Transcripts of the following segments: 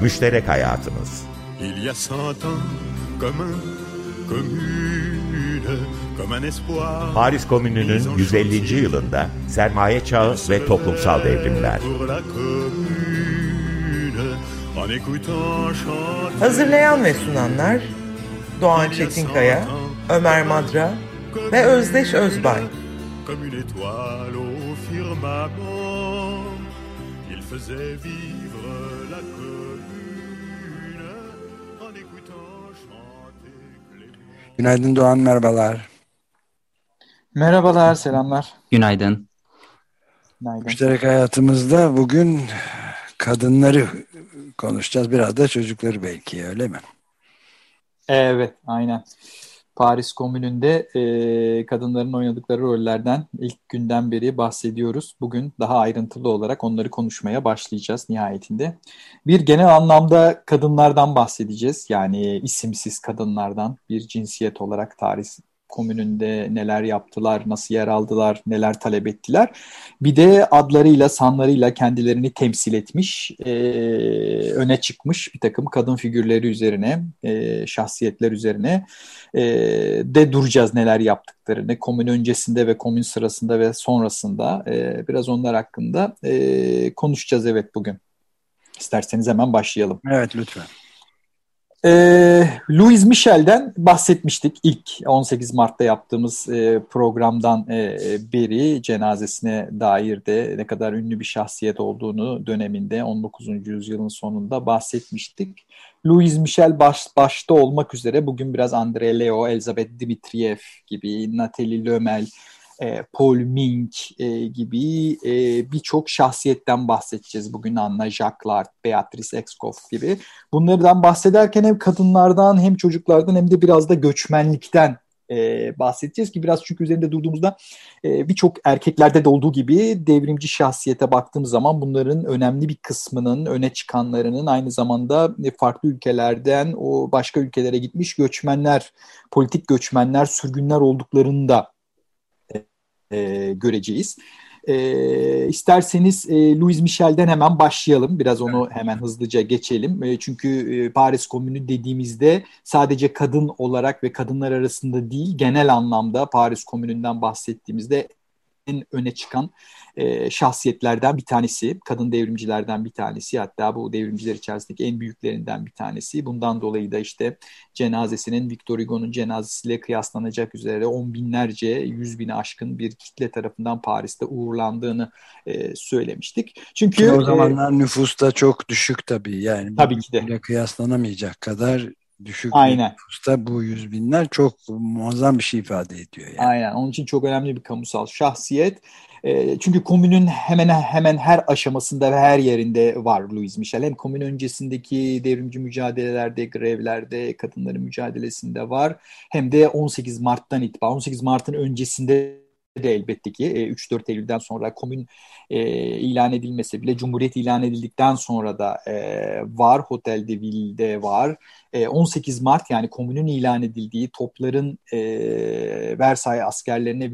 Müşterek Hayatımız Il y a cent ans, comme un, commune, comme un espoir. Paris Komünü'nün 150. yılında sermaye çağı ve toplumsal devrimler. Chanter. Hazırlayan ve sunanlar Doğan Çetinkaya, Ömer Madra ve Özdeş Özbay. Comme une étoile au firmament, il faisait vivre Günaydın Doğan merhabalar. Merhabalar, selamlar. Günaydın. Günaydın. Müşterek hayatımızda bugün kadınları konuşacağız. Biraz da çocukları belki öyle mi? Evet, aynen. Paris Komünü'nde e, kadınların oynadıkları rollerden ilk günden beri bahsediyoruz. Bugün daha ayrıntılı olarak onları konuşmaya başlayacağız nihayetinde. Bir genel anlamda kadınlardan bahsedeceğiz. Yani isimsiz kadınlardan bir cinsiyet olarak Paris Komünü'nde neler yaptılar, nasıl yer aldılar, neler talep ettiler. Bir de adlarıyla, sanlarıyla kendilerini temsil etmiş, e, öne çıkmış bir takım kadın figürleri üzerine, e, şahsiyetler üzerine e, de duracağız neler yaptıklarını. Komün öncesinde ve komün sırasında ve sonrasında e, biraz onlar hakkında e, konuşacağız evet bugün. İsterseniz hemen başlayalım. Evet lütfen. Ee, Louis Michel'den bahsetmiştik ilk 18 Mart'ta yaptığımız e, programdan e, beri cenazesine dair de ne kadar ünlü bir şahsiyet olduğunu döneminde 19. yüzyılın sonunda bahsetmiştik. Louis Michel baş, başta olmak üzere bugün biraz André Leo, Elizabeth Dimitriev gibi, Nathalie Lömel, e, Paul Mink e, gibi e, birçok şahsiyetten bahsedeceğiz bugün Anna Jacquard, Beatrice Exkoff gibi. Bunlardan bahsederken hem kadınlardan hem çocuklardan hem de biraz da göçmenlikten e, bahsedeceğiz ki biraz çünkü üzerinde durduğumuzda e, birçok erkeklerde de olduğu gibi devrimci şahsiyete baktığımız zaman bunların önemli bir kısmının öne çıkanlarının aynı zamanda farklı ülkelerden o başka ülkelere gitmiş göçmenler, politik göçmenler, sürgünler olduklarını da e, göreceğiz. E, isterseniz e, Louis Michel'den hemen başlayalım. Biraz onu hemen hızlıca geçelim. E, çünkü e, Paris Komünü dediğimizde sadece kadın olarak ve kadınlar arasında değil genel anlamda Paris Komünü'nden bahsettiğimizde en öne çıkan e, şahsiyetlerden bir tanesi, kadın devrimcilerden bir tanesi, hatta bu devrimciler içerisindeki en büyüklerinden bir tanesi. Bundan dolayı da işte cenazesinin Victor Hugo'nun cenazesiyle kıyaslanacak üzere on binlerce, yüz bini aşkın bir kitle tarafından Paris'te uğurlandığını e, söylemiştik. Çünkü o zamanlar e, nüfus da çok düşük tabii yani. Tabii ki de. Kıyaslanamayacak kadar düşük Aynen. nüfusta bu yüz binler çok muazzam bir şey ifade ediyor. Yani. Aynen. Onun için çok önemli bir kamusal şahsiyet. E, çünkü komünün hemen hemen her aşamasında ve her yerinde var Louis Michel. Hem komün öncesindeki devrimci mücadelelerde, grevlerde, kadınların mücadelesinde var. Hem de 18 Mart'tan itibaren, 18 Mart'ın öncesinde de elbette ki 3-4 e, Eylül'den sonra komün e, ilan edilmese bile Cumhuriyet ilan edildikten sonra da e, var. Hotel de Ville'de var. E, 18 Mart yani komünün ilan edildiği topların e, Versailles askerlerine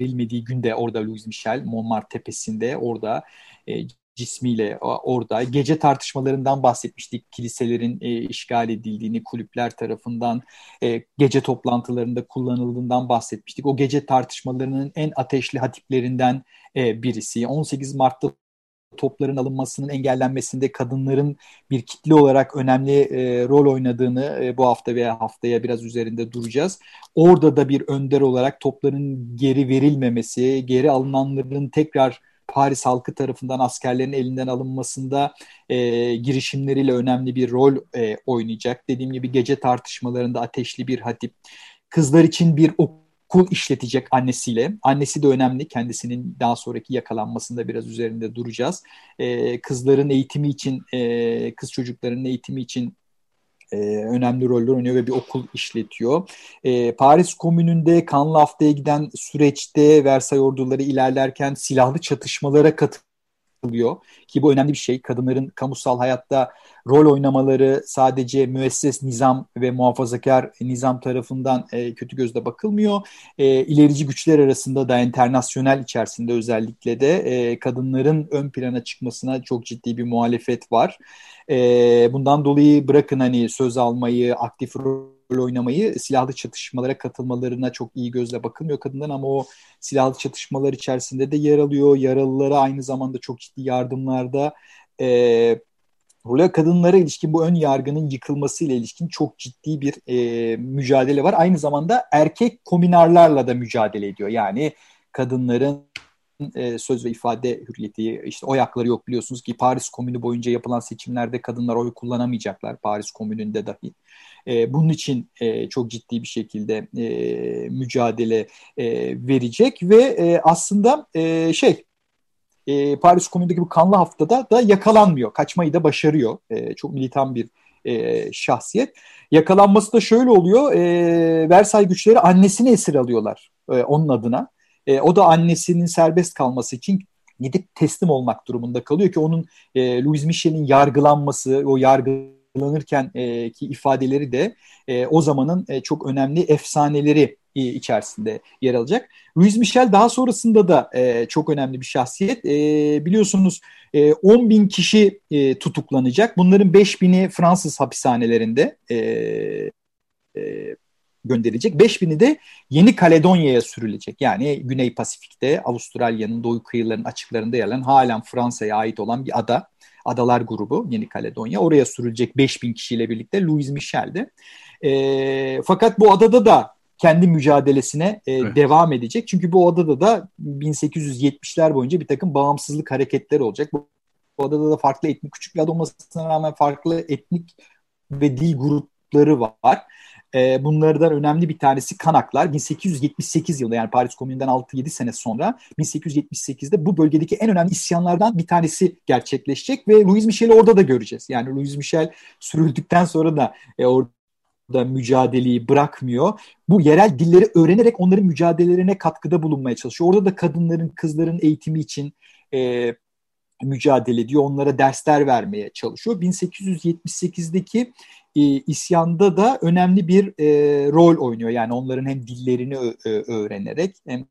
verilmediği günde orada Louis Michel Montmartre tepesinde orada e, cismiyle orada. Gece tartışmalarından bahsetmiştik. Kiliselerin e, işgal edildiğini, kulüpler tarafından e, gece toplantılarında kullanıldığından bahsetmiştik. O gece tartışmalarının en ateşli hatiplerinden e, birisi. 18 Mart'ta topların alınmasının engellenmesinde kadınların bir kitle olarak önemli e, rol oynadığını e, bu hafta veya haftaya biraz üzerinde duracağız. Orada da bir önder olarak topların geri verilmemesi, geri alınanların tekrar Paris halkı tarafından askerlerin elinden alınmasında e, girişimleriyle önemli bir rol e, oynayacak. Dediğim gibi gece tartışmalarında ateşli bir hatip. Kızlar için bir okul işletecek annesiyle. Annesi de önemli. Kendisinin daha sonraki yakalanmasında biraz üzerinde duracağız. E, kızların eğitimi için, e, kız çocuklarının eğitimi için e, önemli roller oynuyor ve bir okul işletiyor. E, Paris Komünü'nde kanlı haftaya giden süreçte Versay orduları ilerlerken silahlı çatışmalara katılıyor kılıyor ki bu önemli bir şey. Kadınların kamusal hayatta rol oynamaları sadece müesses nizam ve muhafazakar nizam tarafından e, kötü gözle bakılmıyor. E, ilerici güçler arasında da internasyonel içerisinde özellikle de e, kadınların ön plana çıkmasına çok ciddi bir muhalefet var. E, bundan dolayı bırakın hani söz almayı, aktif rol oynamayı silahlı çatışmalara katılmalarına çok iyi gözle bakılmıyor kadından ama o silahlı çatışmalar içerisinde de yer alıyor. Yaralılara aynı zamanda çok ciddi yardımlarda e, Buraya kadınlara ilişkin bu ön yargının yıkılması ile ilişkin çok ciddi bir e, mücadele var. Aynı zamanda erkek kominarlarla da mücadele ediyor. Yani kadınların e, söz ve ifade hürriyeti, işte oy hakları yok biliyorsunuz ki Paris Komünü boyunca yapılan seçimlerde kadınlar oy kullanamayacaklar Paris Komünü'nde dahi. E, bunun için e, çok ciddi bir şekilde e, mücadele e, verecek ve e, aslında e, şey e, Paris Komünü'ndeki bu kanlı haftada da yakalanmıyor. Kaçmayı da başarıyor. E, çok militan bir e, şahsiyet. Yakalanması da şöyle oluyor. E, Versay güçleri annesini esir alıyorlar e, onun adına. E, o da annesinin serbest kalması için gidip teslim olmak durumunda kalıyor ki onun e, Louis Michel'in yargılanması, o yargılanırken e, ki ifadeleri de e, o zamanın e, çok önemli efsaneleri e, içerisinde yer alacak. Louis Michel daha sonrasında da e, çok önemli bir şahsiyet. E, biliyorsunuz e, 10 bin kişi e, tutuklanacak. Bunların 5 bini Fransız hapishanelerinde e, e, gönderilecek. 5 bini de Yeni Kaledonya'ya sürülecek. Yani Güney Pasifik'te Avustralya'nın doğu kıyılarının açıklarında yer alan halen Fransa'ya ait olan bir ada. Adalar grubu Yeni Kaledonya. Oraya sürülecek 5 bin kişiyle birlikte Louis Michel'de. E, fakat bu adada da kendi mücadelesine e, evet. devam edecek. Çünkü bu adada da 1870'ler boyunca bir takım bağımsızlık hareketleri olacak. Bu, bu adada da farklı etnik, küçük bir ada olmasına rağmen farklı etnik ve dil grupları var. E, bunlardan önemli bir tanesi Kanaklar. 1878 yılında yani Paris Komünü'nden 6-7 sene sonra 1878'de bu bölgedeki en önemli isyanlardan bir tanesi gerçekleşecek ve Louis Michel'i orada da göreceğiz. Yani Louis Michel sürüldükten sonra da e, orada da mücadeleyi bırakmıyor. Bu yerel dilleri öğrenerek onların mücadelelerine katkıda bulunmaya çalışıyor. Orada da kadınların, kızların eğitimi için e, mücadele ediyor. Onlara dersler vermeye çalışıyor. 1878'deki e, isyanda da önemli bir e, rol oynuyor. Yani onların hem dillerini öğrenerek hem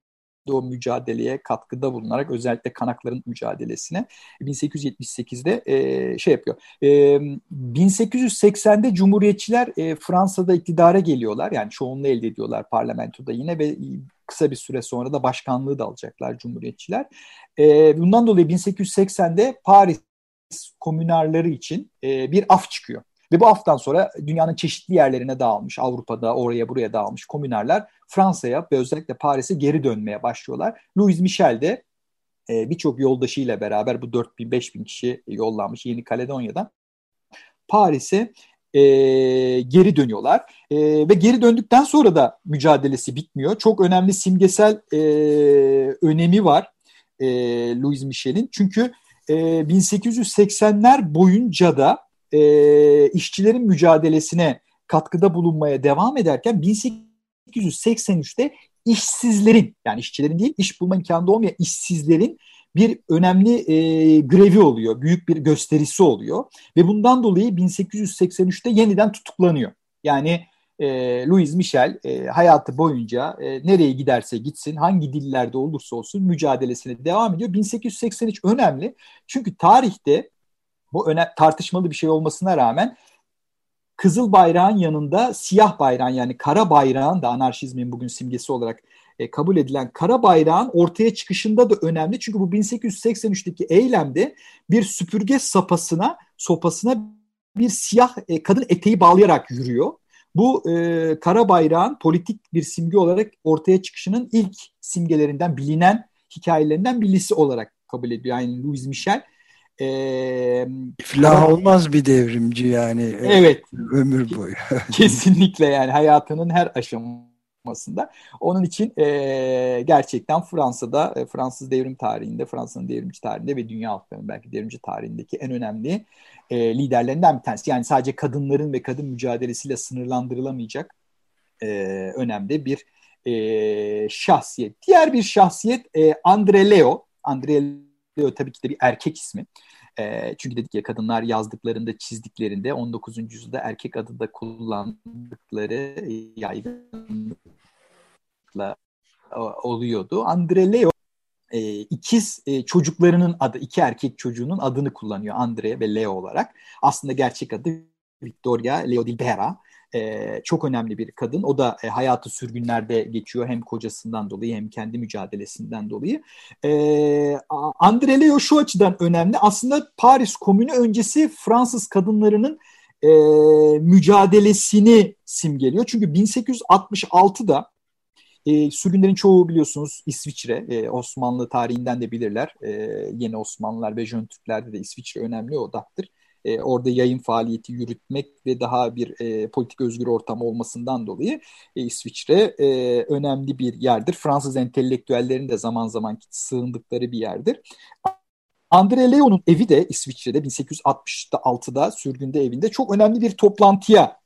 de o mücadeleye katkıda bulunarak özellikle kanakların mücadelesine 1878'de e, şey yapıyor. E, 1880'de Cumhuriyetçiler e, Fransa'da iktidara geliyorlar. Yani çoğunluğu elde ediyorlar parlamentoda yine ve kısa bir süre sonra da başkanlığı da alacaklar Cumhuriyetçiler. E, bundan dolayı 1880'de Paris komünarları için e, bir af çıkıyor. Ve bu haftan sonra dünyanın çeşitli yerlerine dağılmış, Avrupa'da oraya buraya dağılmış komünerler Fransa'ya ve özellikle Paris'e geri dönmeye başlıyorlar. Louis Michel de e, birçok yoldaşıyla beraber bu 4000-5000 kişi yollanmış Yeni Kaledonya'dan Paris'e e, geri dönüyorlar. E, ve geri döndükten sonra da mücadelesi bitmiyor. Çok önemli simgesel e, önemi var e, Louis Michel'in. Çünkü e, 1880'ler boyunca da e, işçilerin mücadelesine katkıda bulunmaya devam ederken 1883'te işsizlerin yani işçilerin değil iş bulma imkanı olmayan işsizlerin bir önemli e, grevi oluyor. Büyük bir gösterisi oluyor. Ve bundan dolayı 1883'te yeniden tutuklanıyor. Yani e, Louis Michel e, hayatı boyunca e, nereye giderse gitsin, hangi dillerde olursa olsun mücadelesine devam ediyor. 1883 önemli çünkü tarihte bu öne tartışmalı bir şey olmasına rağmen kızıl bayrağın yanında siyah bayrağın yani kara bayrağın da anarşizmin bugün simgesi olarak e, kabul edilen kara bayrağın ortaya çıkışında da önemli. Çünkü bu 1883'teki eylemde bir süpürge sapasına, sopasına bir siyah e, kadın eteği bağlayarak yürüyor. Bu e, kara bayrağın politik bir simge olarak ortaya çıkışının ilk simgelerinden bilinen hikayelerinden birisi olarak kabul ediyor. Yani Louis Michel e, İflah olmaz bir devrimci yani. Evet. Ömür boyu. Kesinlikle yani hayatının her aşamasında. Onun için e, gerçekten Fransa'da, e, Fransız devrim tarihinde, Fransa'nın devrimci tarihinde ve dünya halklarının belki devrimci tarihindeki en önemli e, liderlerinden bir tanesi. Yani sadece kadınların ve kadın mücadelesiyle sınırlandırılamayacak e, önemli bir e, şahsiyet. Diğer bir şahsiyet e, Andre Leo. Andre Leo tabii ki de bir erkek ismi. E, çünkü dedik ya kadınlar yazdıklarında, çizdiklerinde 19. yüzyılda erkek adı da kullandıkları yaygınlıkla oluyordu. Andre Leo e, ikiz e, çocuklarının adı, iki erkek çocuğunun adını kullanıyor Andre ve Leo olarak. Aslında gerçek adı Victoria Leo Dilbera. E, çok önemli bir kadın. O da e, hayatı sürgünlerde geçiyor hem kocasından dolayı hem kendi mücadelesinden dolayı. E, Andre Leo şu açıdan önemli. Aslında Paris Komünü öncesi Fransız kadınlarının e, mücadelesini simgeliyor. Çünkü 1866'da e, sürgünlerin çoğu biliyorsunuz İsviçre, e, Osmanlı tarihinden de bilirler. E, yeni Osmanlılar ve Jön Türklerde de İsviçre önemli odaktır. E, orada yayın faaliyeti yürütmek ve daha bir e, politik özgür ortam olmasından dolayı e, İsviçre e, önemli bir yerdir. Fransız entelektüellerin de zaman zaman sığındıkları bir yerdir. Andre Leo'nun evi de İsviçre'de 1866'da sürgünde evinde çok önemli bir toplantıya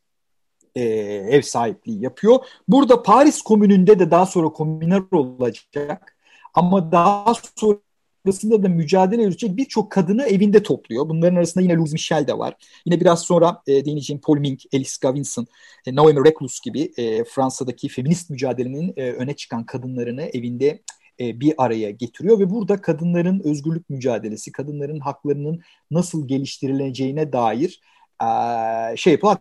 e, ev sahipliği yapıyor. Burada Paris Komünü'nde de daha sonra komüner olacak ama daha sonrasında da mücadele edecek birçok kadını evinde topluyor. Bunların arasında yine Louise Michel de var. Yine biraz sonra e, değineceğim Paul Mink, Alice Gavinson, e, Naomi Reclus gibi e, Fransa'daki feminist mücadelenin e, öne çıkan kadınlarını evinde e, bir araya getiriyor ve burada kadınların özgürlük mücadelesi, kadınların haklarının nasıl geliştirileceğine dair e, şey yapıyor.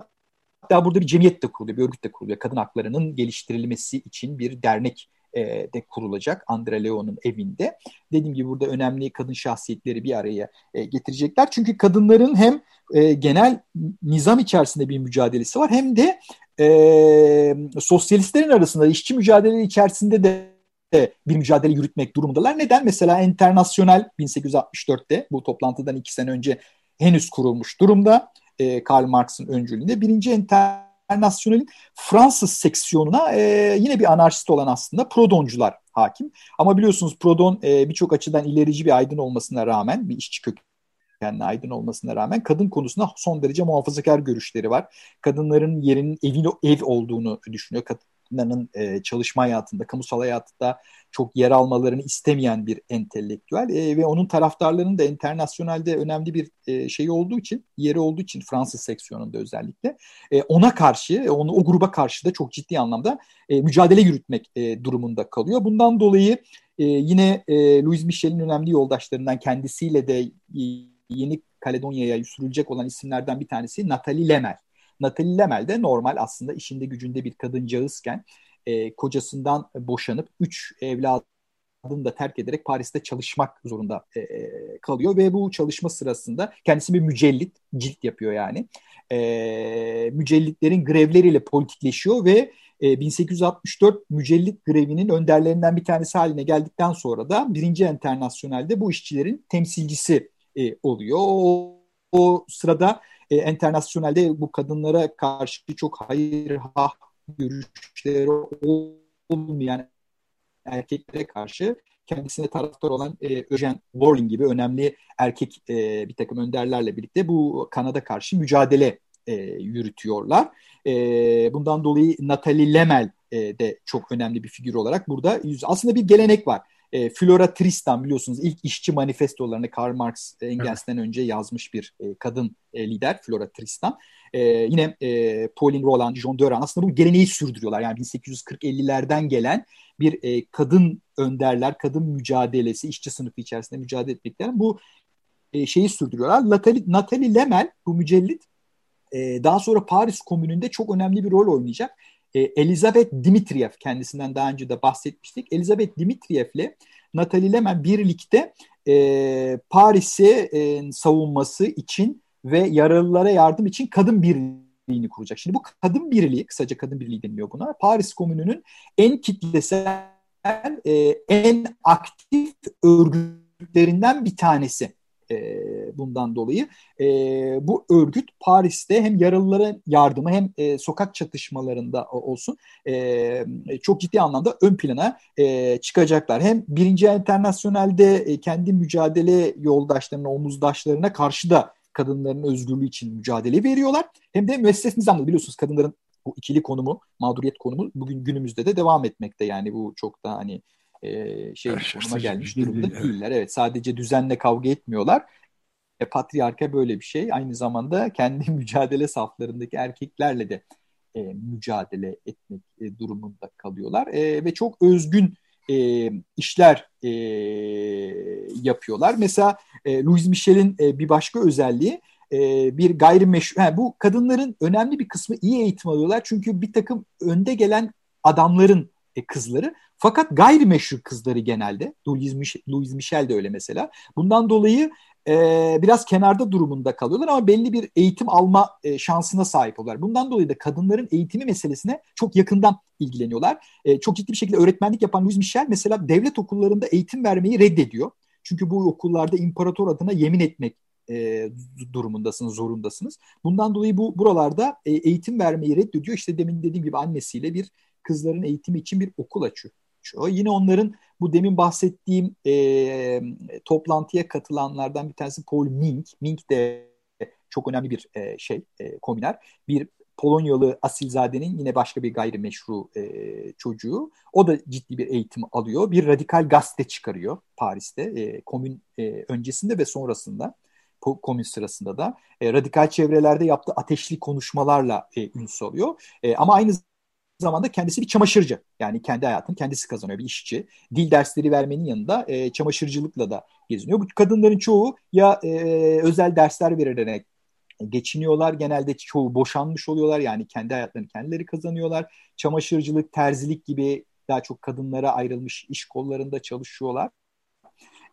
Hatta burada bir cemiyet de kuruluyor, bir örgüt de kuruluyor. Kadın haklarının geliştirilmesi için bir dernek e, de kurulacak Andre Leo'nun evinde. Dediğim gibi burada önemli kadın şahsiyetleri bir araya e, getirecekler. Çünkü kadınların hem e, genel nizam içerisinde bir mücadelesi var hem de sosyalistlerin arasında işçi mücadele içerisinde de bir mücadele yürütmek durumundalar. Neden? Mesela Enternasyonel 1864'te bu toplantıdan iki sene önce henüz kurulmuş durumda Karl Marx'ın öncülüğünde. Birinci Enternasyonel'in Fransız seksiyonuna e, yine bir anarşist olan aslında Prodoncular hakim. Ama biliyorsunuz Prodon e, birçok açıdan ilerici bir aydın olmasına rağmen bir işçi kökenli aydın olmasına rağmen kadın konusunda son derece muhafazakar görüşleri var. Kadınların yerinin evin ev olduğunu düşünüyor. Kadınların e, çalışma hayatında, kamusal hayatta çok yer almalarını istemeyen bir entelektüel e, ve onun taraftarlarının da internasyonelde önemli bir e, şey olduğu için, yeri olduğu için Fransız seksiyonunda özellikle e, ona karşı, e, onu o gruba karşı da çok ciddi anlamda e, mücadele yürütmek e, durumunda kalıyor. Bundan dolayı e, yine e, Louis Michel'in önemli yoldaşlarından kendisiyle de e, Yeni Kaledonya'ya sürülecek olan isimlerden bir tanesi Nathalie Lemel. Nathalie Lemel de normal aslında işinde gücünde bir kadıncağızken e, kocasından boşanıp üç evladını da terk ederek Paris'te çalışmak zorunda e, e, kalıyor ve bu çalışma sırasında kendisi bir mücellit, cilt yapıyor yani. E, mücellitlerin grevleriyle politikleşiyor ve e, 1864 mücellit grevinin önderlerinden bir tanesi haline geldikten sonra da birinci internasyonelde bu işçilerin temsilcisi e, oluyor. O, o sırada e, internasyonelde bu kadınlara karşı çok hayır ha görüşleri olmayan erkeklere karşı kendisine taraftar olan e, Eugene Warling gibi önemli erkek e, bir takım önderlerle birlikte bu Kanada karşı mücadele e, yürütüyorlar. E, bundan dolayı Natalie Lemel e, de çok önemli bir figür olarak burada aslında bir gelenek var. E, Flora Tristan biliyorsunuz ilk işçi manifestolarını Karl Marx Engels'ten önce yazmış bir e, kadın e, lider Flora Tristan. E, yine e, Pauline Roland, John Döran aslında bu geleneği sürdürüyorlar. Yani 1840-50'lerden gelen bir e, kadın önderler, kadın mücadelesi, işçi sınıfı içerisinde mücadele etmekten bu e, şeyi sürdürüyorlar. Natalie, Natalie Lemel bu mücellit e, daha sonra Paris Komünü'nde çok önemli bir rol oynayacak. E, Elizabeth Dimitriev kendisinden daha önce de bahsetmiştik. Elizabeth Dimitriev'le Natalie Lemel birlikte e, Paris'i e, savunması için ve yaralılara yardım için kadın birliğini kuracak. Şimdi bu kadın birliği, kısaca kadın birliği deniliyor buna. Paris Komünü'nün en kitlesel, e, en aktif örgütlerinden bir tanesi e, bundan dolayı. E, bu örgüt Paris'te hem yaralılara yardımı hem e, sokak çatışmalarında olsun e, çok ciddi anlamda ön plana e, çıkacaklar. Hem birinci internasyonelde e, kendi mücadele yoldaşlarına, omuzdaşlarına karşı da kadınların özgürlüğü için mücadele veriyorlar. Hem de müesses nizamda biliyorsunuz kadınların bu ikili konumu, mağduriyet konumu bugün günümüzde de devam etmekte. Yani bu çok da hani e, şey konuma gelmiş durumda evet. değiller. Evet sadece düzenle kavga etmiyorlar. E, patriarka böyle bir şey. Aynı zamanda kendi mücadele saflarındaki erkeklerle de e, mücadele etmek e, durumunda kalıyorlar. E, ve çok özgün e, işler e, yapıyorlar. Mesela e, Louis Michel'in e, bir başka özelliği e, bir gayrimeşru... Yani bu kadınların önemli bir kısmı iyi eğitim alıyorlar. Çünkü bir takım önde gelen adamların kızları. Fakat gayrimeşru kızları genelde. Louis Michel, Louis Michel de öyle mesela. Bundan dolayı e, biraz kenarda durumunda kalıyorlar ama belli bir eğitim alma e, şansına sahip oluyorlar. Bundan dolayı da kadınların eğitimi meselesine çok yakından ilgileniyorlar. E, çok ciddi bir şekilde öğretmenlik yapan Louis Michel mesela devlet okullarında eğitim vermeyi reddediyor. Çünkü bu okullarda imparator adına yemin etmek e, durumundasınız, zorundasınız. Bundan dolayı bu buralarda e, eğitim vermeyi reddediyor. İşte demin dediğim gibi annesiyle bir kızların eğitimi için bir okul açıyor. Yine onların bu demin bahsettiğim e, toplantıya katılanlardan bir tanesi Paul Mink. Mink de çok önemli bir e, şey, e, kominer. Bir Polonyalı asilzadenin yine başka bir gayrimeşru e, çocuğu. O da ciddi bir eğitim alıyor. Bir radikal gazete çıkarıyor Paris'te. E, komün e, öncesinde ve sonrasında komün sırasında da e, radikal çevrelerde yaptığı ateşli konuşmalarla e, ün salıyor. E, ama aynı zamanda kendisi bir çamaşırcı. Yani kendi hayatını kendisi kazanıyor bir işçi. Dil dersleri vermenin yanında e, çamaşırcılıkla da geziniyor. Bu kadınların çoğu ya e, özel dersler vererek geçiniyorlar. Genelde çoğu boşanmış oluyorlar. Yani kendi hayatlarını kendileri kazanıyorlar. Çamaşırcılık, terzilik gibi daha çok kadınlara ayrılmış iş kollarında çalışıyorlar.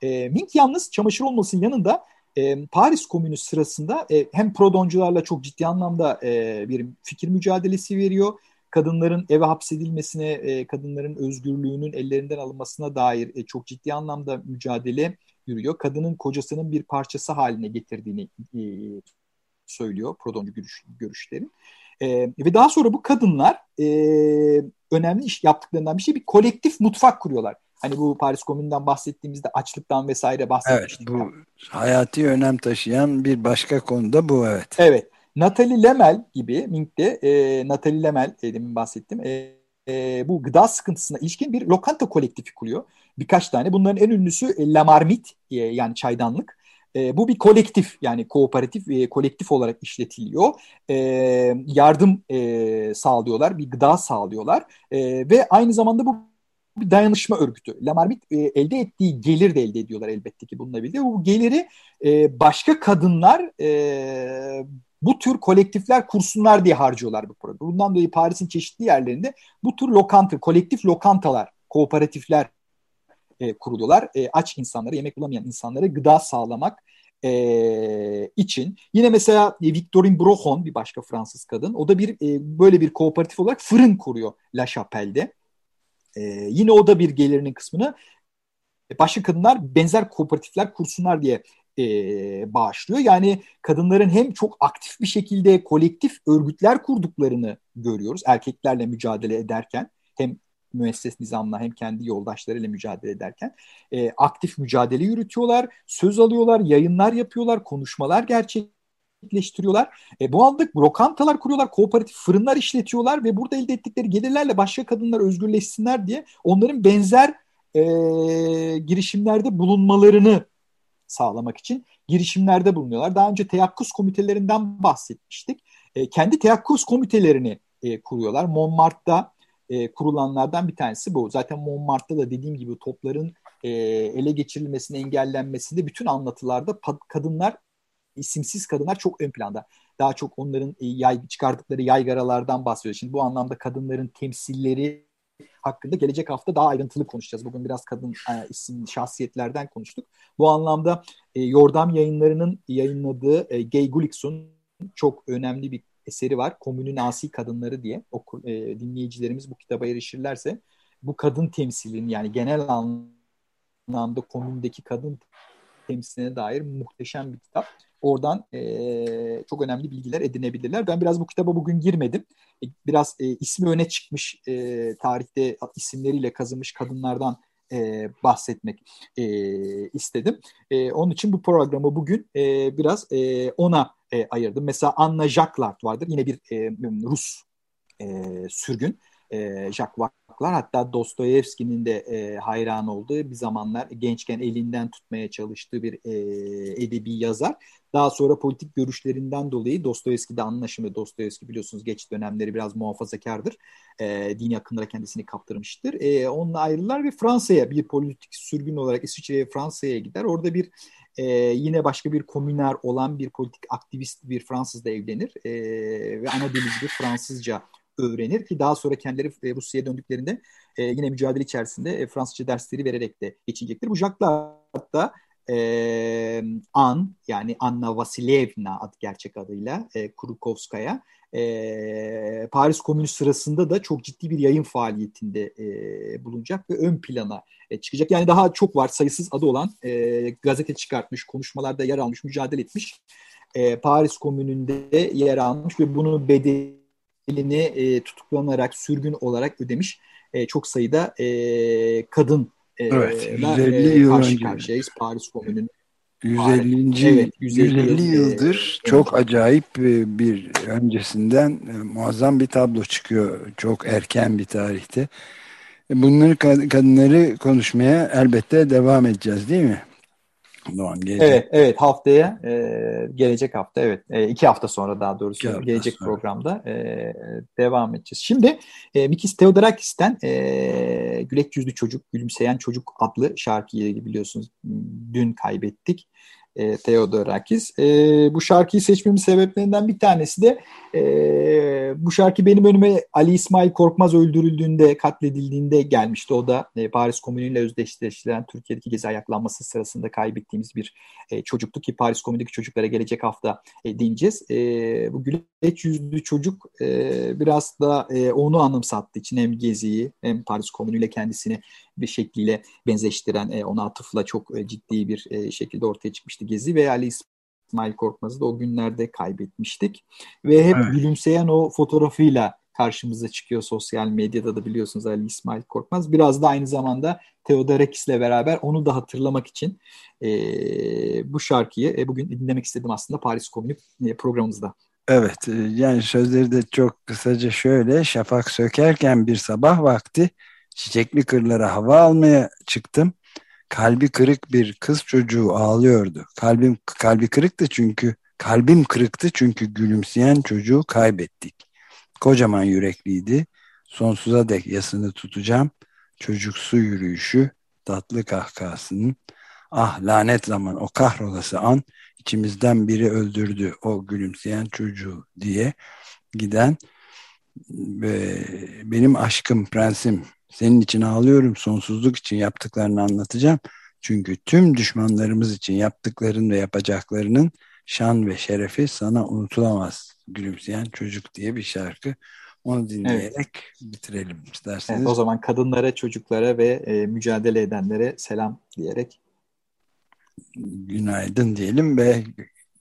E, Mink yalnız çamaşır olmasının yanında e, Paris Komünü sırasında e, hem prodoncularla çok ciddi anlamda e, bir fikir mücadelesi veriyor kadınların eve hapsedilmesine, e, kadınların özgürlüğünün ellerinden alınmasına dair e, çok ciddi anlamda mücadele yürüyor. Kadının kocasının bir parçası haline getirdiğini e, söylüyor Prodoncu görüş, görüşleri. E, ve daha sonra bu kadınlar e, önemli iş yaptıklarından bir şey bir kolektif mutfak kuruyorlar. Hani bu Paris Komünü'nden bahsettiğimizde açlıktan vesaire bahsetmiştik. Evet bu hayati önem taşıyan bir başka konuda bu evet. Evet. Natalie Lemel gibi Mink'te e, Natalie Lemel e, demin bahsettim. E, e, bu gıda sıkıntısına ilişkin bir lokanta kolektifi kuruyor. Birkaç tane. Bunların en ünlüsü e, La Marmite e, yani çaydanlık. E, bu bir kolektif yani kooperatif e, kolektif olarak işletiliyor. E, yardım e, sağlıyorlar, bir gıda sağlıyorlar e, ve aynı zamanda bu bir dayanışma örgütü. Lamarmit e, elde ettiği gelir de elde ediyorlar elbette ki bununla birlikte. Bu geliri e, başka kadınlar e, bu tür kolektifler kursunlar diye harcıyorlar bu programı. Bundan dolayı Paris'in çeşitli yerlerinde bu tür lokanta, kolektif lokantalar, kooperatifler e, kuruluyorlar. E, aç insanlara, yemek bulamayan insanlara gıda sağlamak e, için. Yine mesela e, Victorine Brochon bir başka Fransız kadın. O da bir e, böyle bir kooperatif olarak fırın kuruyor La Chapelle'de. E, yine o da bir gelirinin kısmını e, başka kadınlar benzer kooperatifler kursunlar diye e, bağışlıyor. Yani kadınların hem çok aktif bir şekilde kolektif örgütler kurduklarını görüyoruz erkeklerle mücadele ederken hem müesses nizamla hem kendi yoldaşlarıyla mücadele ederken e, aktif mücadele yürütüyorlar, söz alıyorlar, yayınlar yapıyorlar, konuşmalar gerçekleştiriyorlar. E, bu anda lokantalar kuruyorlar, kooperatif fırınlar işletiyorlar ve burada elde ettikleri gelirlerle başka kadınlar özgürleşsinler diye onların benzer e, girişimlerde bulunmalarını sağlamak için girişimlerde bulunuyorlar. Daha önce teyakkuz komitelerinden bahsetmiştik. E, kendi teyakkuz komitelerini e, kuruyorlar. Montmartre'da e, kurulanlardan bir tanesi bu. Zaten Montmartre'da da dediğim gibi topların e, ele geçirilmesini engellenmesinde bütün anlatılarda kadınlar isimsiz kadınlar çok ön planda. Daha çok onların e, yay, çıkardıkları yaygaralardan bahsediyor. Şimdi bu anlamda kadınların temsilleri hakkında gelecek hafta daha ayrıntılı konuşacağız. Bugün biraz kadın e, isim şahsiyetlerden konuştuk. Bu anlamda e, Yordam yayınlarının yayınladığı e, Gay Gullickson çok önemli bir eseri var. Komünün Asi Kadınları diye oku, e, dinleyicilerimiz bu kitaba erişirlerse bu kadın temsilini yani genel anlamda komündeki kadın temsiline dair muhteşem bir kitap. Oradan e, çok önemli bilgiler edinebilirler. Ben biraz bu kitaba bugün girmedim. E, biraz e, ismi öne çıkmış e, tarihte isimleriyle kazınmış kadınlardan e, bahsetmek e, istedim. E, onun için bu programı bugün e, biraz e, ona e, ayırdım. Mesela Anna Jacquard vardır. Yine bir e, Rus e, sürgün. E, Jacques Vaque'lar. Hatta Dostoyevski'nin de e, hayran olduğu bir zamanlar gençken elinden tutmaya çalıştığı bir e, edebi yazar. Daha sonra politik görüşlerinden dolayı Dostoyevski'de anlaşımı, Dostoyevski biliyorsunuz geç dönemleri biraz muhafazakardır. E, dini akımlara kendisini kaptırmıştır. E, onunla ayrılar ve Fransa'ya bir politik sürgün olarak İsviçre'ye Fransa'ya gider. Orada bir e, yine başka bir komüner olan bir politik aktivist bir Fransızla evlenir e, ve ana dili bir Fransızca öğrenir ki daha sonra kendileri e, Rusya'ya döndüklerinde e, yine mücadele içerisinde e, Fransızca dersleri vererek de geçecektir. Bu Jacques'lar da e, An yani Anna Vasilyevna adı gerçek adıyla e, Krukovskaya e, Paris Komünü sırasında da çok ciddi bir yayın faaliyetinde bulunacak ve ön plana çıkacak. Yani daha çok var sayısız adı olan gazete çıkartmış, konuşmalarda yer almış, mücadele etmiş. Paris Komünü'nde yer almış ve bunu bedelini e, tutuklanarak, sürgün olarak ödemiş e, çok sayıda e, kadın e, evet, 150 yıl karşı önce. karşıyayız Paris Komünü'nün 150. Evet, 150, 150 yıldır e, çok evet. acayip bir öncesinden muazzam bir tablo çıkıyor çok erken bir tarihte. Bunları kadınları konuşmaya elbette devam edeceğiz değil mi? Doğan gelecek. Evet, evet haftaya e, gelecek hafta evet e, iki hafta sonra daha doğrusu iki gelecek sonra. programda e, devam edeceğiz. Şimdi e, Mikis Theodorakis'ten e, Gülek Yüzlü Çocuk, Gülümseyen Çocuk adlı şarkıyı biliyorsunuz dün kaybettik e, Theodorakis. E, bu şarkıyı seçmemin sebeplerinden bir tanesi de e, bu şarkı benim önüme Ali İsmail Korkmaz öldürüldüğünde, katledildiğinde gelmişti. O da e, Paris Komünü'yle özdeşleştirilen Türkiye'deki gezi ayaklanması sırasında kaybettiğimiz bir e, çocuktu ki Paris Komünü'ndeki çocuklara gelecek hafta e, değineceğiz. E, bu güleç yüzlü çocuk e, biraz da e, onu anımsattı için hem geziyi hem Paris Komünü'yle kendisini bir şekliyle benzeştiren, e, ona atıfla çok e, ciddi bir e, şekilde ortaya çıkmıştı Gezi ve Ali İsmail Korkmaz'ı da o günlerde kaybetmiştik. Ve hep evet. gülümseyen o fotoğrafıyla karşımıza çıkıyor sosyal medyada da biliyorsunuz Ali İsmail Korkmaz. Biraz da aynı zamanda Theodorakis'le beraber onu da hatırlamak için e, bu şarkıyı e, bugün dinlemek istedim aslında Paris Komünü e, programımızda. Evet yani sözleri de çok kısaca şöyle şafak sökerken bir sabah vakti çiçekli kırlara hava almaya çıktım. Kalbi kırık bir kız çocuğu ağlıyordu. Kalbim kalbi kırıktı çünkü kalbim kırıktı çünkü gülümseyen çocuğu kaybettik. Kocaman yürekliydi. Sonsuza dek yasını tutacağım. Çocuksu yürüyüşü, tatlı kahkahasının ah lanet zaman o kahrolası an içimizden biri öldürdü o gülümseyen çocuğu diye giden ve benim aşkım prensim senin için ağlıyorum sonsuzluk için yaptıklarını anlatacağım. Çünkü tüm düşmanlarımız için yaptıkların ve yapacaklarının şan ve şerefi sana unutulamaz. Gülümseyen çocuk diye bir şarkı. Onu dinleyerek evet. bitirelim isterseniz. Evet, o zaman kadınlara, çocuklara ve e, mücadele edenlere selam diyerek. Günaydın diyelim ve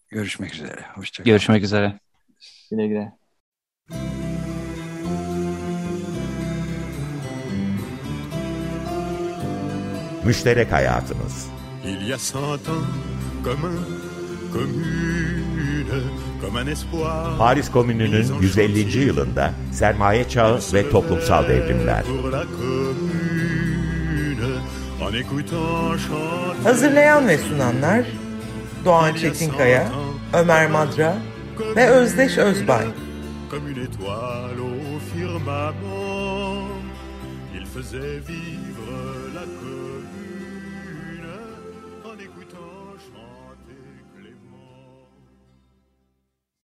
görüşmek üzere. Hoşçakalın. Görüşmek üzere. Güle güle. Müşterek hayatımız. Il y a cent ans, comme un, commune, comme un espoir. Paris Komünü'nün 150. yılında sermaye çağı ve toplumsal devrimler. Hazırlayan ve sunanlar Doğan Çetinkaya, Ömer Madra ve Özdeş Özbay. Comme une étoile au firmament, il faisait vivre.